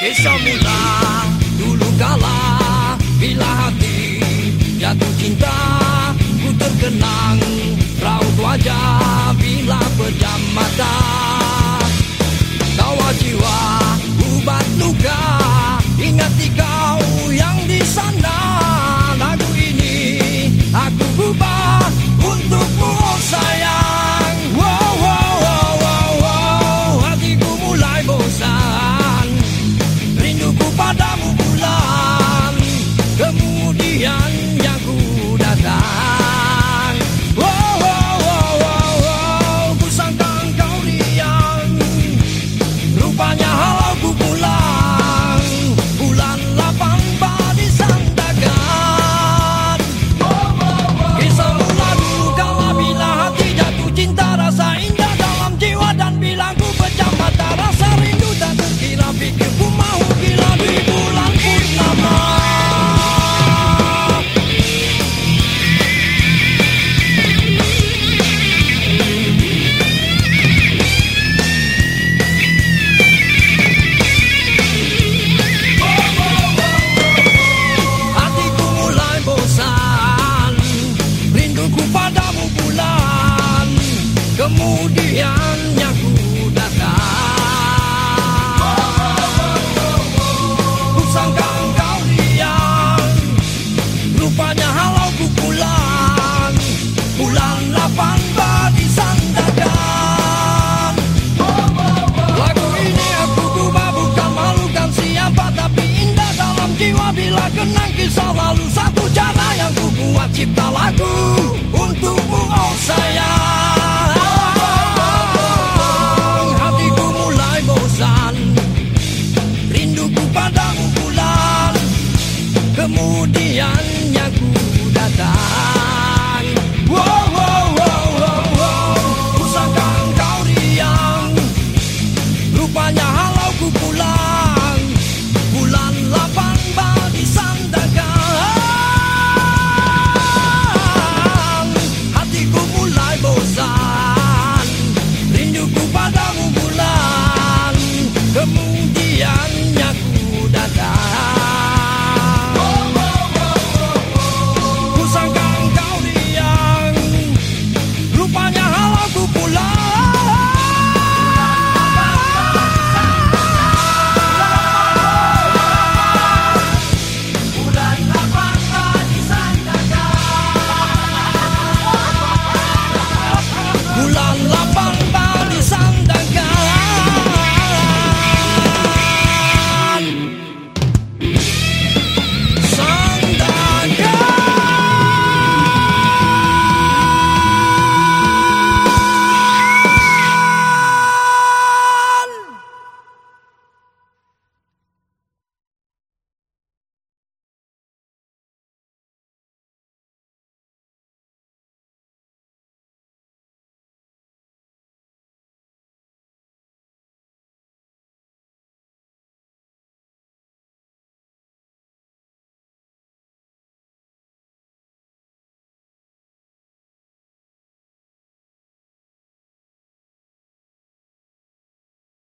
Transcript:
Deixa eu mudar do lugar lá, Vila jatuh cinta ku terkenang. 放吧，你上大家。